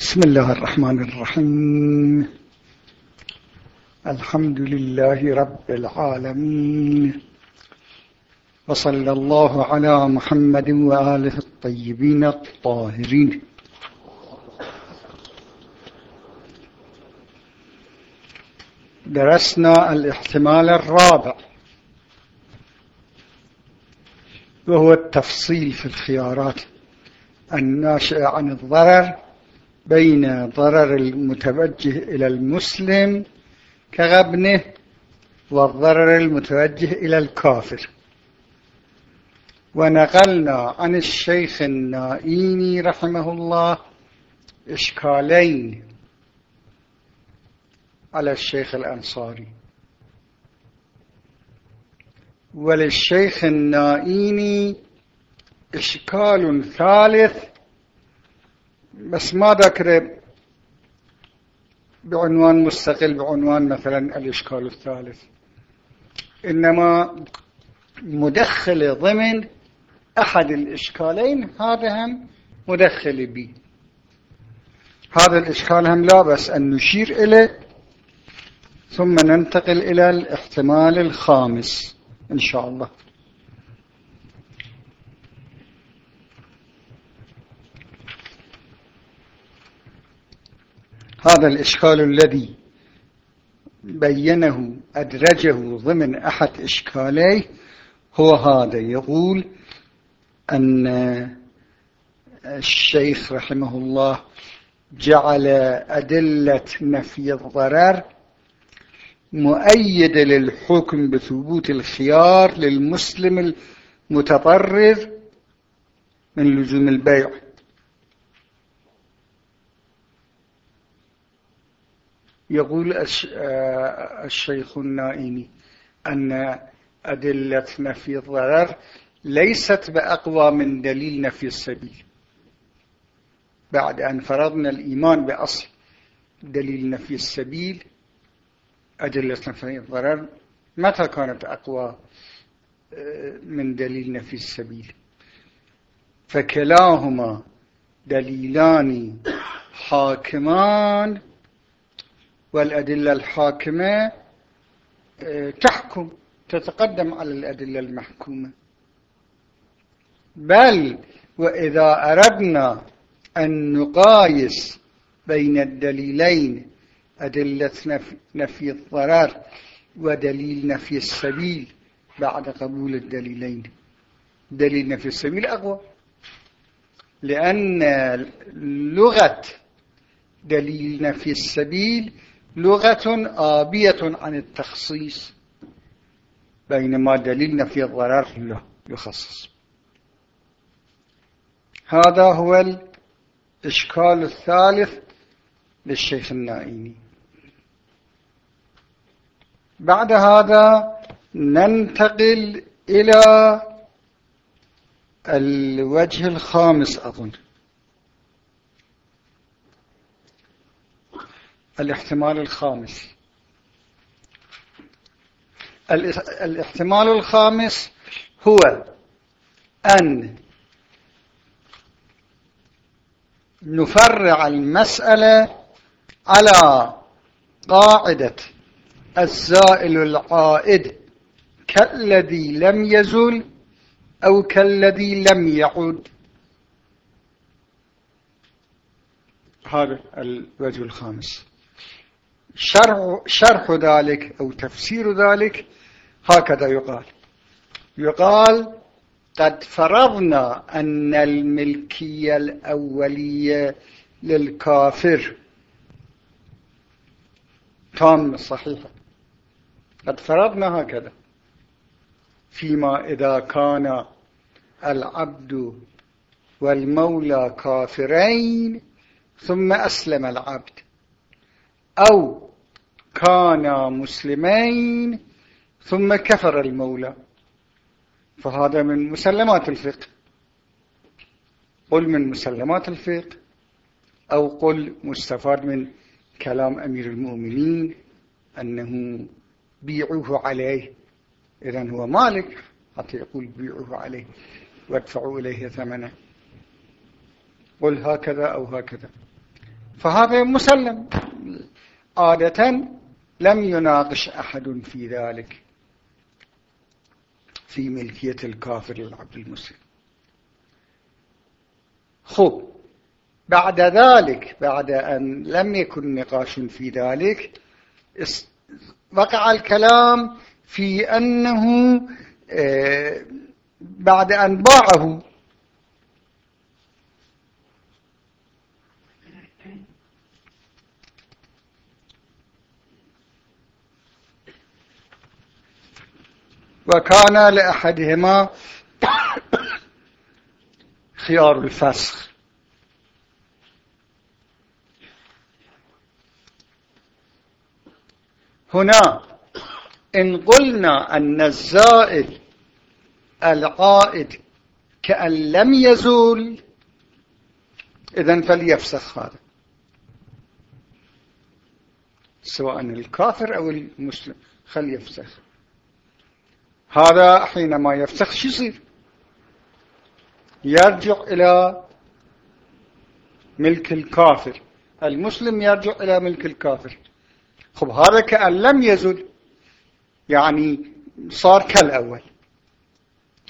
بسم الله الرحمن الرحيم. الحمد لله رب العالمين. وصلى الله على محمد وآله الطيبين الطاهرين. درسنا الاحتمال الرابع. وهو التفصيل في الخيارات الناشئة عن الضرر بين ضرر المتوجه إلى المسلم كغبنه والضرر المتوجه إلى الكافر. ونقلنا عن الشيخ النائيني رحمه الله إشكالين على الشيخ الأنصاري. وللشيخ النائيني إشكال ثالث بس ما ذكر بعنوان مستقل بعنوان مثلا الإشكال الثالث. إنما مدخل ضمن أحد الإشكالين هذا هم مدخل بي هذا الإشكال هم لا بس أن نشير إليه ثم ننتقل إلى الاحتمال الخامس إن شاء الله. هذا الإشكال الذي بينه أدرجه ضمن أحد إشكاليه هو هذا يقول أن الشيخ رحمه الله جعل أدلة نفي الضرر مؤيدة للحكم بثبوت الخيار للمسلم المتضرر من لزوم البيع. يقول آه، الشيخ النائمي أن أدلة نفي الضرر ليست بأقوى من دليل نفي السبيل. بعد أن فرضنا الإيمان بأصل دليل نفي السبيل أدلة نفي الضرر متى كانت أقوى آه، من دليل نفي السبيل؟ فكلاهما دليلان حاكمان والأدلة الحاكمة آه، تحكم تتقدم على الأدلة المحكومة. بل وإذا أردنا أن نقايس بين الدليلين أدلة نفي الضرر ودليل نفي السبيل بعد قبول الدليلين. دليل نفي السبيل أقوى. لأن لغة دليل نفي السبيل لغة آبية عن التخصيص. بينما دليل نفي الضرر يخصص. هذا هو الإشكال الثالث للشيخ النائمي. بعد هذا ننتقل إلى الوجه الخامس أظن. الاحتمال الخامس. الاحتمال الخامس هو أن نفرع المسألة على قاعدة الزائل العائد كالذي لم يزل أو كالذي لم يعود هذا الوجه الخامس. شرح, شرح ذلك أو تفسير ذلك هكذا يقال. يقال قد فرضنا أن الملكية الأولية للكافر. تام صحيحة قد فرضنا هكذا. فيما إذا كان العبد والمولى كافرين ثم أسلم العبد. أو كانا مسلمين ثم كفر المولى. فهذا من مسلمات الفقه. قل من مسلمات الفقه أو قل مستفاد من كلام أمير المؤمنين أنه بيعوه عليه. إذن هو مالك حتى يقول بيعوه عليه. وادفعوا إليه ثمنه. قل هكذا أو هكذا. فهذا مسلم. عادة لم يناقش أحد في ذلك في ملكية الكافر للعبد المسلم. خب بعد ذلك بعد أن لم يكن نقاش في ذلك وقع الكلام في أنه آه، بعد أن باعه وكان لأحدهما خيار الفسخ. هنا إن قلنا أن الزائد العائد كأن لم يزول إذن فليفسخ هذا سواء الكافر أو المسلم خل يفسخ هذا حينما يفسخ شو يصير؟ يرجع إلى ملك الكافر. المسلم يرجع إلى ملك الكافر. خب هذا كأن لم يزل يعني صار كالأول.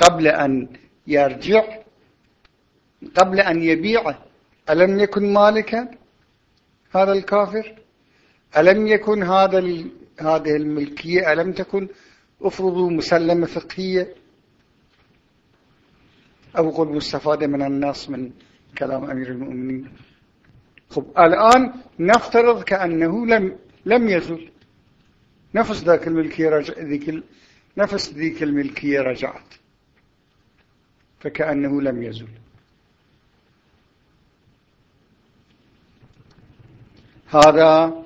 قبل أن يرجع قبل أن يبيعه ألم يكن مالكا هذا الكافر؟ ألم يكن هذا هذه الملكية؟ ألم تكن افرضوا مسلمة فقهية. أو قل مستفادة من النص من كلام أمير المؤمنين. خب الآن نفترض كأنه لم لم يزل. نفس ذاك الملكية رجع ذيك نفس ذيك الملكية رجعت. فكأنه لم يزل. هذا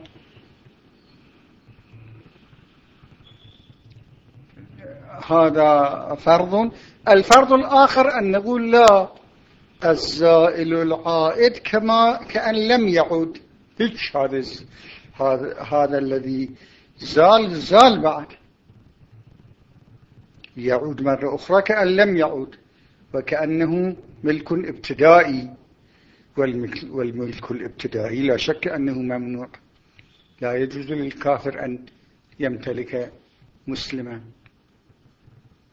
هذا فرض. الفرض الآخر أن نقول لا الزائل العائد كما كأن لم يعود. هذا هذا الذي زال زال بعد. يعود مرة أخرى كأن لم يعود وكأنه ملك ابتدائي. والملك, والملك الابتدائي لا شك أنه ممنوع. لا يجوز للكافر أن يمتلك مسلما.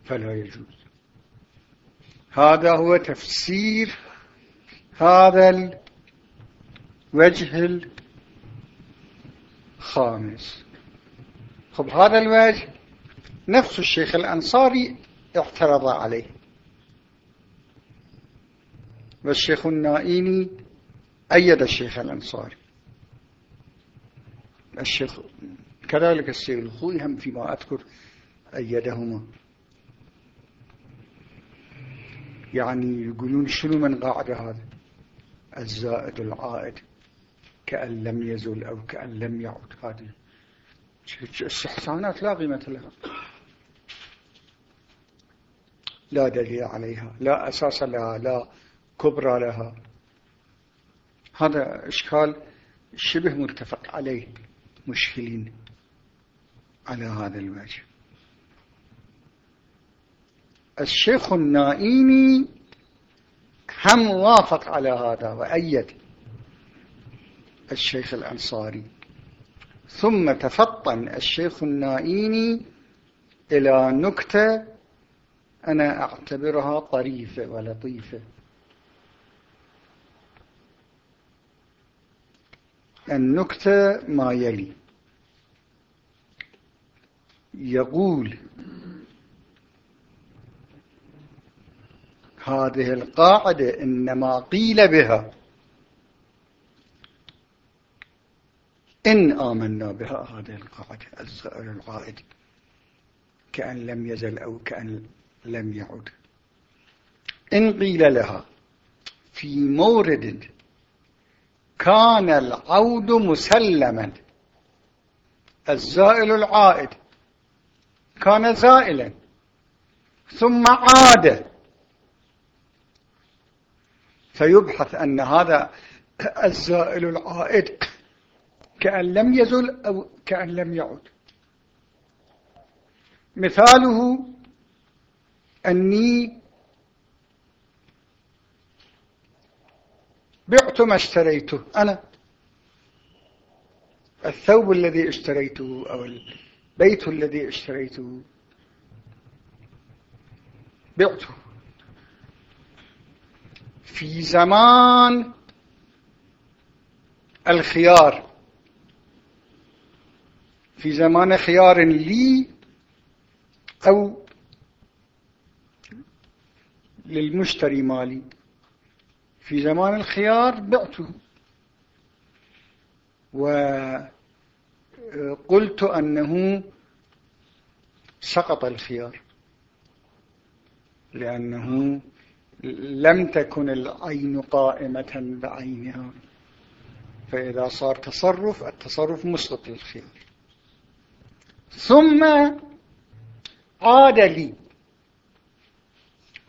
فلا يجوز. هذا هو تفسير هذا الوجه الخامس. خب هذا الوجه نفس الشيخ الأنصاري اعترض عليه. والشيخ النائيني أيد الشيخ الأنصاري. الشيخ كذلك السيد الخوي هم فيما أذكر أيدهما. يعني يقولون شنو من قاعدة هذا؟ الزائد العائد كأن لم يزل أو كأن لم يعد. هذه السحسانات لا قيمة لها. لا دليل عليها لا أساس لها لا كبرى لها. هذا إشكال شبه متفق عليه مشكلين على هذا الوجه. الشيخ النائيني هم وافق على هذا وأيد الشيخ الأنصاري. ثم تفطن الشيخ النائيني إلى نكتة أنا أعتبرها طريفة ولطيفة. النكتة ما يلي. يقول هذه القاعدة إنما قيل بها. إن آمنا بها هذه القاعدة الزائر العائد كأن لم يزل أو كأن لم يعد. إن قيل لها في مورد كان العود مسلما الزائل العائد. كان زائلا ثم عاد. فيبحث أن هذا الزائل العائد كأن لم يزل أو كأن لم يعد. مثاله أني بعت ما اشتريته. أنا الثوب الذي اشتريته أو البيت الذي اشتريته بعته. في زمان الخيار. في زمان خيار لي أو للمشتري مالي. في زمان الخيار بعته. وقلت أنه سقط الخيار. لأنه لم تكن العين قائمة بعينها. فإذا صار تصرف التصرف مسقط للخيار. ثم عاد لي.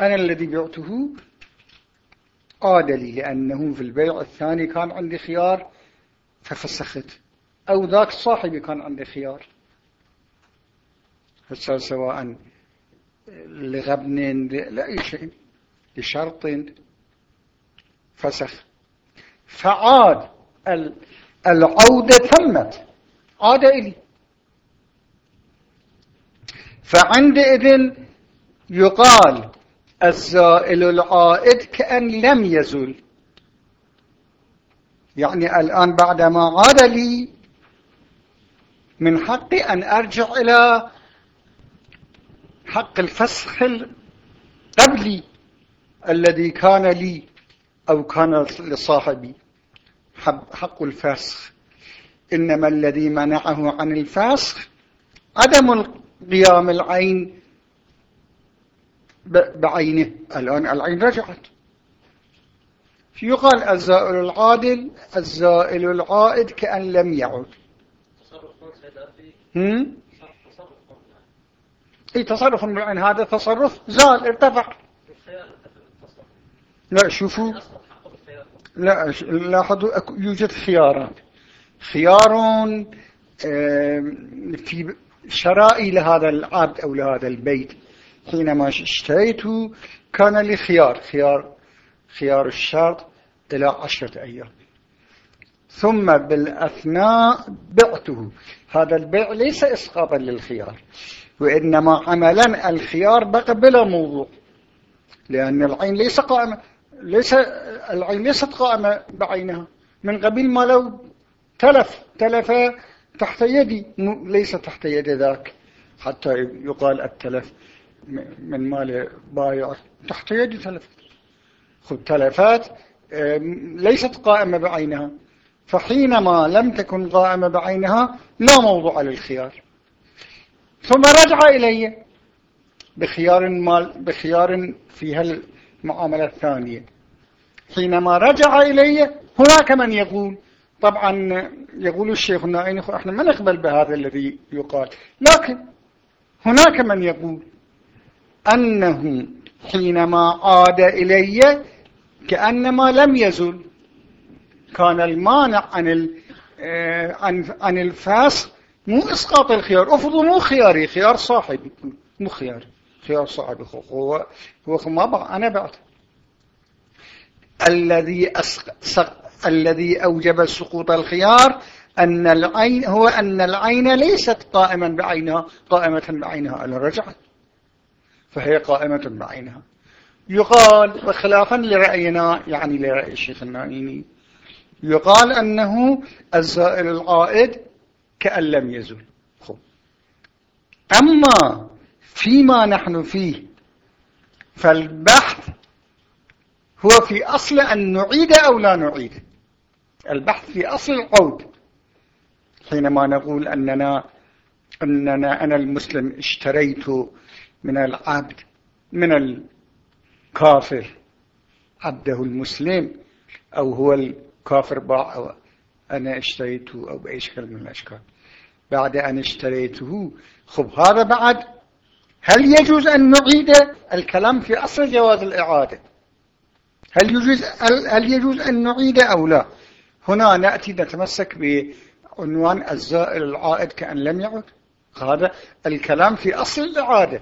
أنا الذي بعته عاد لي لأنه في البيع الثاني كان عندي خيار ففسخت. أو ذاك صاحبي كان عنده خيار. هسه سواء لغبن لأي شيء. لشرط فسخ. فعاد العودة تمت عاد إلي. فعندئذ يقال الزائل العائد كأن لم يزل. يعني الآن بعدما عاد لي من حقي أن أرجع إلى حق الفسخ قبلي الذي كان لي أو كان لصاحبي حق الفسخ إنما الذي منعه عن الفسخ عدم قيام العين بعينه. الآن العين رجعت. يقال الزائل العادل الزائل العائد كأن لم يعد. اي تصرف. بالعين هذا تصرف زال ارتفع. لا شوفوا. لا لاحظوا يوجد خيارات. خيار في شرائي لهذا العبد أو لهذا البيت. حينما اشتريته كان لي خيار خيار خيار الشرط إلى عشرة أيام. ثم بالأثناء بعته. هذا البيع ليس إسقاطا للخيار وإنما عملا الخيار بقى بلا موضوع لأن العين ليس قائمة. ليس العين ليست قائمة بعينها. من قبل ما لو تلف تلف تحت يدي. ليس تحت يد ذاك. حتى يقال التلف من مال بايع. تحت يدي تلف. خذ تلفات ليست قائمة بعينها. فحينما لم تكن قائمة بعينها لا موضوع للخيار. ثم رجع إلي بخيار مال بخيار في المعاملة الثانية حينما رجع إلي هناك من يقول طبعا يقول الشيخ النائين إحنا ما نقبل بهذا الذي يقال. لكن هناك من يقول أنه حينما عاد إلي كأنما لم يزل كان المانع عن آه، عن الفاس مو إسقاط الخيار افرضوا مو خياري خيار صاحبي مو خياري. خيار هو هو ما بقى أنا بعت. الذي أسق... الذي أوجب سقوط الخيار أن العين هو أن العين ليست قائما بعينها قائمة بعينها الا رجعت فهي قائمة بعينها. يقال وخلافا لرأينا يعني لرأي الشيخ النائمي يقال أنه الزائل العائد كأن لم يزل. خب. أما فيما نحن فيه. فالبحث هو في أصل أن نعيد أو لا نعيد. البحث في أصل العود حينما نقول أننا أننا أنا المسلم اشتريت من العبد من الكافر عبده المسلم أو هو الكافر باع أو أنا اشتريته أو بأي شكل من الأشكال. بعد أن اشتريته خب هذا بعد هل يجوز أن نعيد الكلام في أصل جواز الإعادة؟ هل يجوز, هل يجوز أن نعيد أو لا؟ هنا نأتي نتمسك بعنوان الزائل العائد كأن لم يعد. هذا الكلام في أصل الإعادة.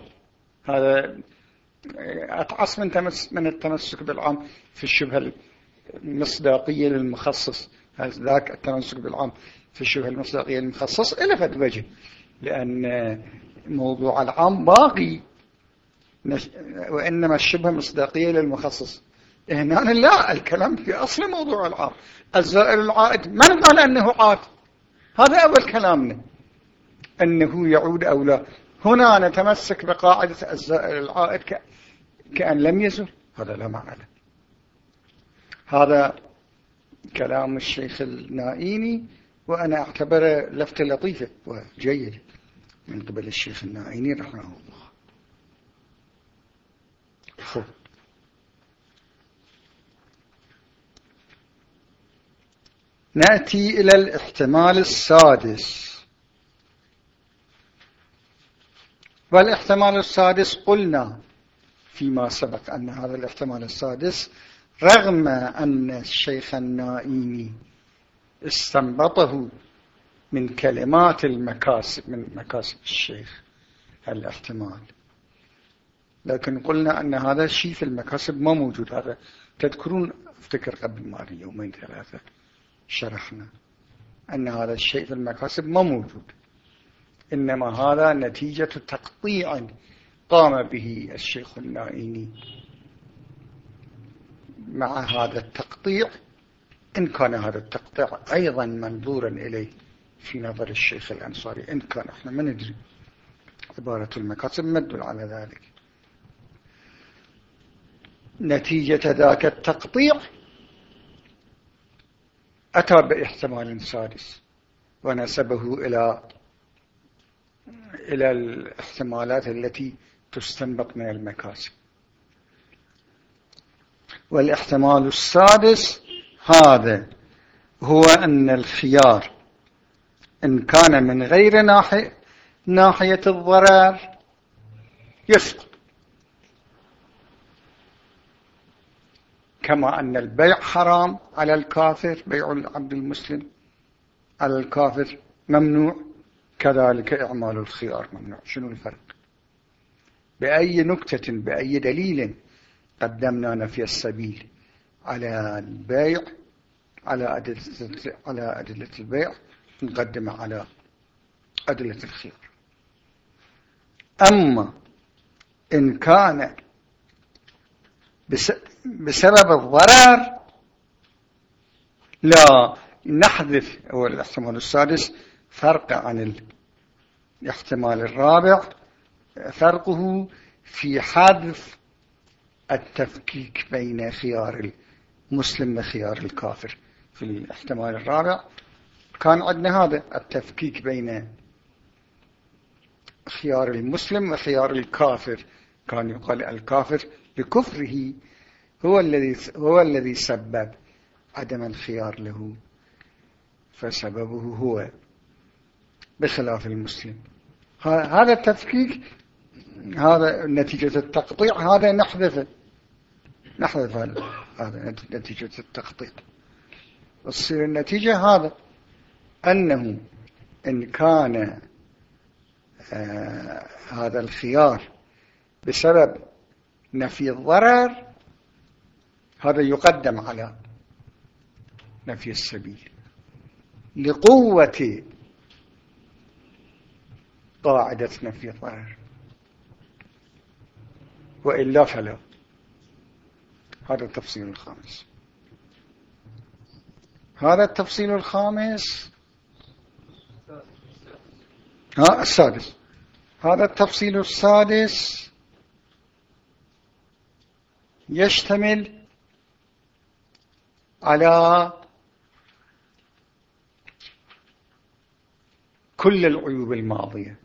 هذا أتعص من, من التمسك بالعام في الشبهة المصداقية للمخصص. ذاك التمسك بالعام في الشبه المصداقية المخصص إلى فد وجه. لأن موضوع العام باقي. وإنما الشبه المصداقية للمخصص. هنا لا الكلام في أصل موضوع العام. الزائر العائد من قال أنه عاد؟ هذا أول كلامنا أنه يعود أو لا. هنا نتمسك بقاعدة الزائر العائد كأن لم يزل. هذا لا معنى. هذا كلام الشيخ النائيني وأنا أعتبره لفتة لطيفة وجيدة من قبل الشيخ النائيني رحمه الله. خب نأتي إلى الاحتمال السادس. والاحتمال السادس قلنا فيما سبق أن هذا الاحتمال السادس رغم أن الشيخ النائمي استنبطه من كلمات المكاسب من مكاسب الشيخ الاحتمال. لكن قلنا أن هذا الشيء في المكاسب ما موجود. هذا تذكرون افتكر قبل ما يومين ثلاثة شرحنا أن هذا الشيء في المكاسب ما موجود. إنما هذا نتيجة تقطيع قام به الشيخ النائيني مع هذا التقطيع إن كان هذا التقطيع أيضا منظورا إليه في نظر الشيخ الأنصاري. إن كان إحنا ما ندري. عبارة المكاسب مدل على ذلك. نتيجة ذاك التقطيع أتى باحتمال سادس ونسبه إلى إلى الاحتمالات التي تستنبط من المكاسب والاحتمال السادس هذا هو أن الخيار إن كان من غير ناحية, ناحية الضرر يسقط. كما أن البيع حرام على الكافر بيع العبد المسلم على الكافر ممنوع. كذلك إعمال الخيار ممنوع. شنو الفرق؟ بأي نكتة بأي دليل قدمنا نفي السبيل على البيع على أدلة, على أدلة البيع؟ نقدم على أدلة الخيار أما إن كان بسبب الضرر لا نحذف هو الأحتمال السادس فرق عن الاحتمال الرابع فرقه في حذف التفكيك بين خيار المسلم وخيار الكافر. في الاحتمال الرابع كان عندنا هذا التفكيك بين خيار المسلم وخيار الكافر. كان يقال الكافر بكفره هو الذي هو الذي سبب عدم الخيار له. فسببه هو بخلاف المسلم. هذا التفكيك هذا نتيجة التقطيع هذا نحذفه نحذف هذا نتيجة التقطيع. تصير النتيجة هذا. أنه إن كان آه هذا الخيار بسبب نفي الضرر هذا يقدم على نفي السبيل. لقوة قاعدة نفي الضرر. وإلا فلا. هذا التفصيل الخامس. هذا التفصيل الخامس ها السادس. هذا التفصيل السادس. يشتمل على كل العيوب الماضية.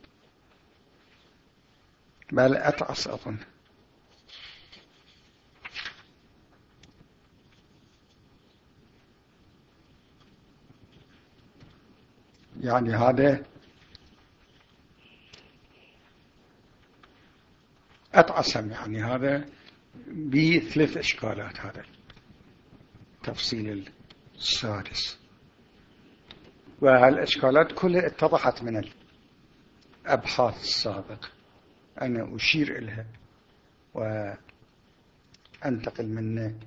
بل أتعص أظن يعني هذا أتعصم يعني هذا بثلاث إشكالات هذا التفصيل السادس. وهالإشكالات كلها اتضحت من الأبحاث السابقة أنا أشير إليها وأنتقل منه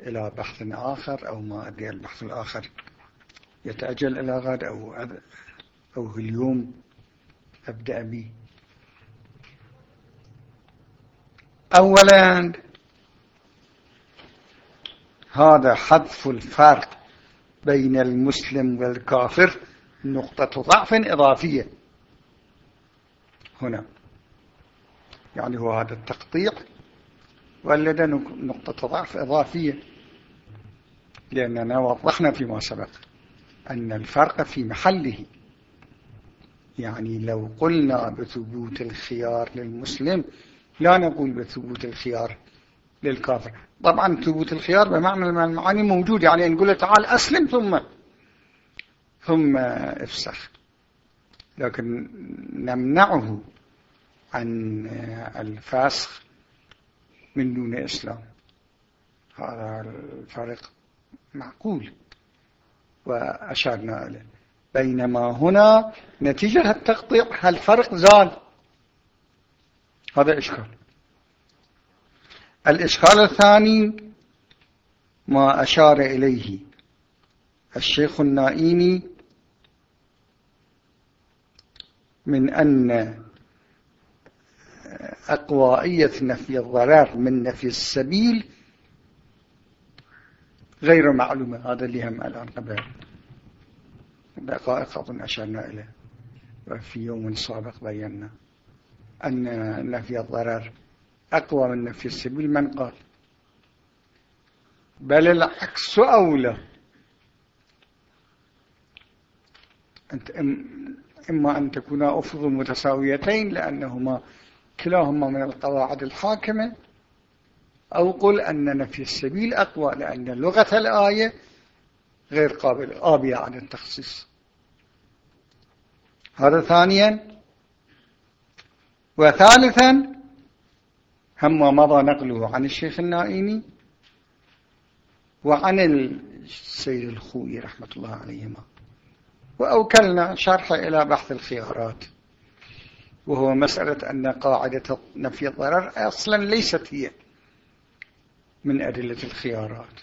إلى بحث آخر أو ما أدري البحث الآخر يتأجل إلى غد أو, أو اليوم. أبدأ به أولا هذا حذف الفرق بين المسلم والكافر نقطة ضعف إضافية. هنا يعني هو هذا التقطيع ولد نقطة ضعف إضافية لأننا وضحنا فيما سبق أن الفرق في محله. يعني لو قلنا بثبوت الخيار للمسلم لا نقول بثبوت الخيار للكافر. طبعا ثبوت الخيار بمعنى المعاني موجود يعني نقول تعال أسلم ثم ثم افسخ. لكن نمنعه عن الفاسخ من دون إسلام. هذا الفرق معقول وأشرنا إليه. بينما هنا نتيجة التقطيع. هالفرق زال هذا إشكال. الإشكال الثاني ما أشار إليه الشيخ النائيني من أن أقوائية نفي الضرر من نفي السبيل غير معلومة. هذا اللي هم الآن قبل دقائق أظن أشرنا إليه. وفي يوم سابق بينا. أن نفي الضرر أقوى من نفي السبيل من قال. بل العكس أولى. أنت إما أن تكونا أفضل متساويتين لأنهما كلاهما من القواعد الحاكمة أو قل أن نفي السبيل أقوى لأن لغة الآية غير قابل آبية عن التخصيص. هذا ثانيا. وثالثا هم مضى نقله عن الشيخ النائمي وعن السيد الخوي رحمة الله عليهما. وأوكلنا شرح إلى بحث الخيارات وهو مسألة أن قاعدة نفي الضرر أصلا ليست هي من أدلة الخيارات.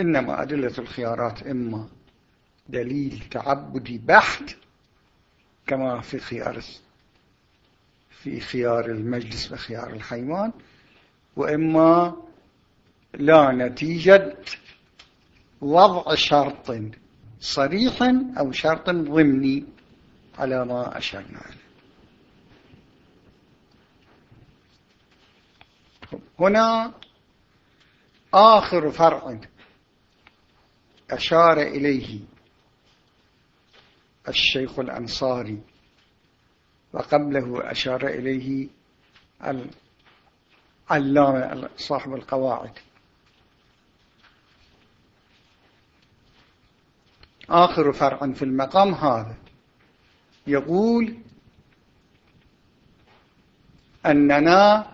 إنما أدلة الخيارات إما دليل تعبدي بحت كما في خيار في خيار المجلس وخيار الحيوان وإما لا نتيجة وضع شرط صريح أو شرط ضمني على ما أشرنا. هنا آخر فرع أشار إليه الشيخ الأنصاري وقبله أشار إليه العلامة صاحب القواعد. آخر فرع في المقام هذا يقول أننا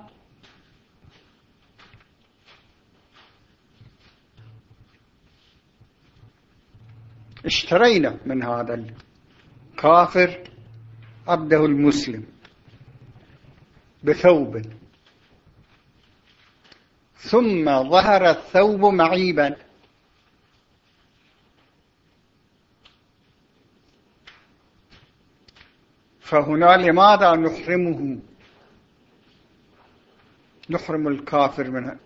اشترينا من هذا الكافر عبده المسلم بثوب. ثم ظهر الثوب معيبا. فهنا لماذا نحرمه؟ نحرم الكافر من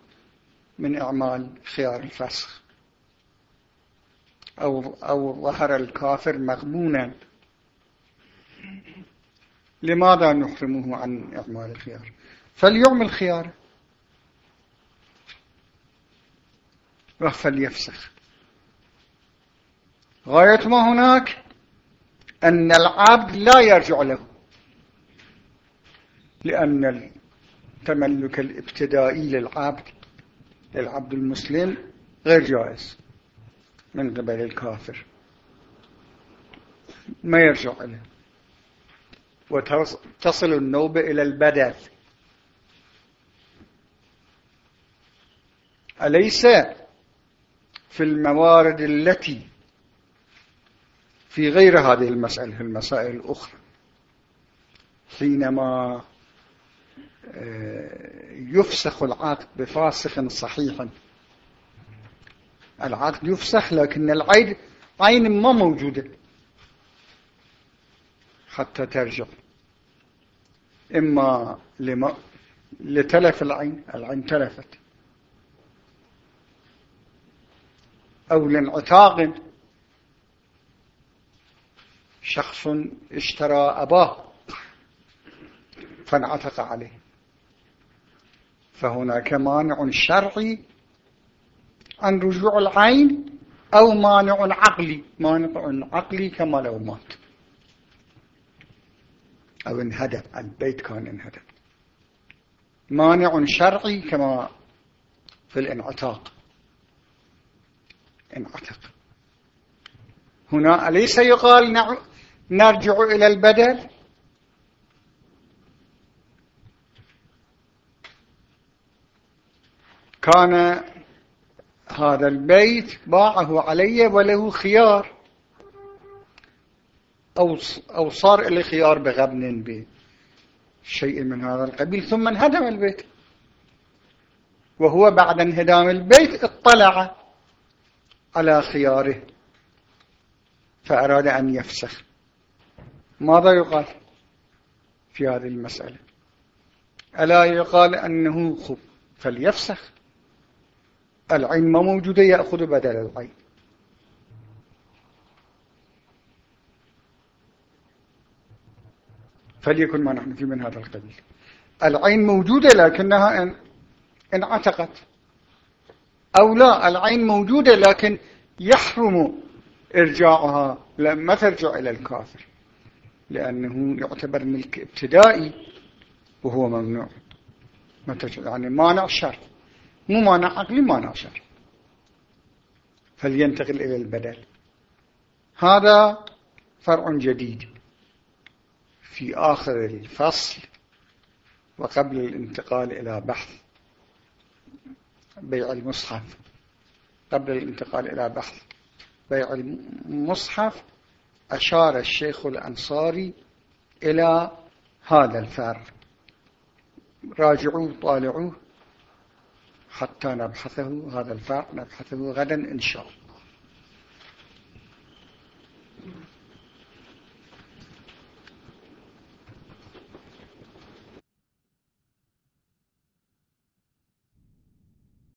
من إعمال خيار الفسخ. أو, أو ظهر الكافر مغبونا لماذا نحرمه عن إعمال الخيار؟ فليعمل خيار فليفسخ. غاية ما هناك أن العبد لا يرجع له لأن التملك الابتدائي للعبد للعبد المسلم غير جائز من قبل الكافر. ما يرجع له. وتصل النوبة إلى البدل. أليس في الموارد التي في غير هذه المسألة المسائل الأخرى؟ حينما آه، يفسخ العقد بفاسخ صحيح. العقد يفسخ لكن العيد عين ما موجودة. حتى ترجع. إما لما لتلف العين العين تلفت. أو لانعتاق شخص اشترى أباه فانعتق عليه. فهناك مانع شرعي عن رجوع العين أو مانع عقلي مانع عقلي كما لو مات. أو انهدم البيت كان انهدم مانع شرعي كما في الانعتاق. انعتق. هنا أليس يقال نرجع إلى البدل؟ كان هذا البيت باعه علي وله خيار. أو, أو صار لي خيار بغبن بشيء من هذا القبيل ثم انهدم البيت. وهو بعد انهدام البيت اطلع على خياره فأراد أن يفسخ. ماذا يقال في هذه المسألة؟ ألا يقال أنه خب فليفسخ. العين ما موجودة يأخذ بدل العين. فليكن ما نحن في من هذا القبيل. العين موجودة لكنها انعتقت. أو لا العين موجودة لكن يحرم إرجاعها لما ترجع إلى الكافر. لأنه يعتبر ملك ابتدائي وهو ممنوع. يعني مانع شر. مو مانع عقلي مانع شر. فلينتقل إلى البدل. هذا فرع جديد. في آخر الفصل وقبل الانتقال إلى بحث بيع المصحف. قبل الانتقال إلى بحث بيع المصحف أشار الشيخ الأنصاري إلى هذا الفرق راجعوه طالعوه حتى نبحثه هذا الفرق نبحثه غدا إن شاء الله.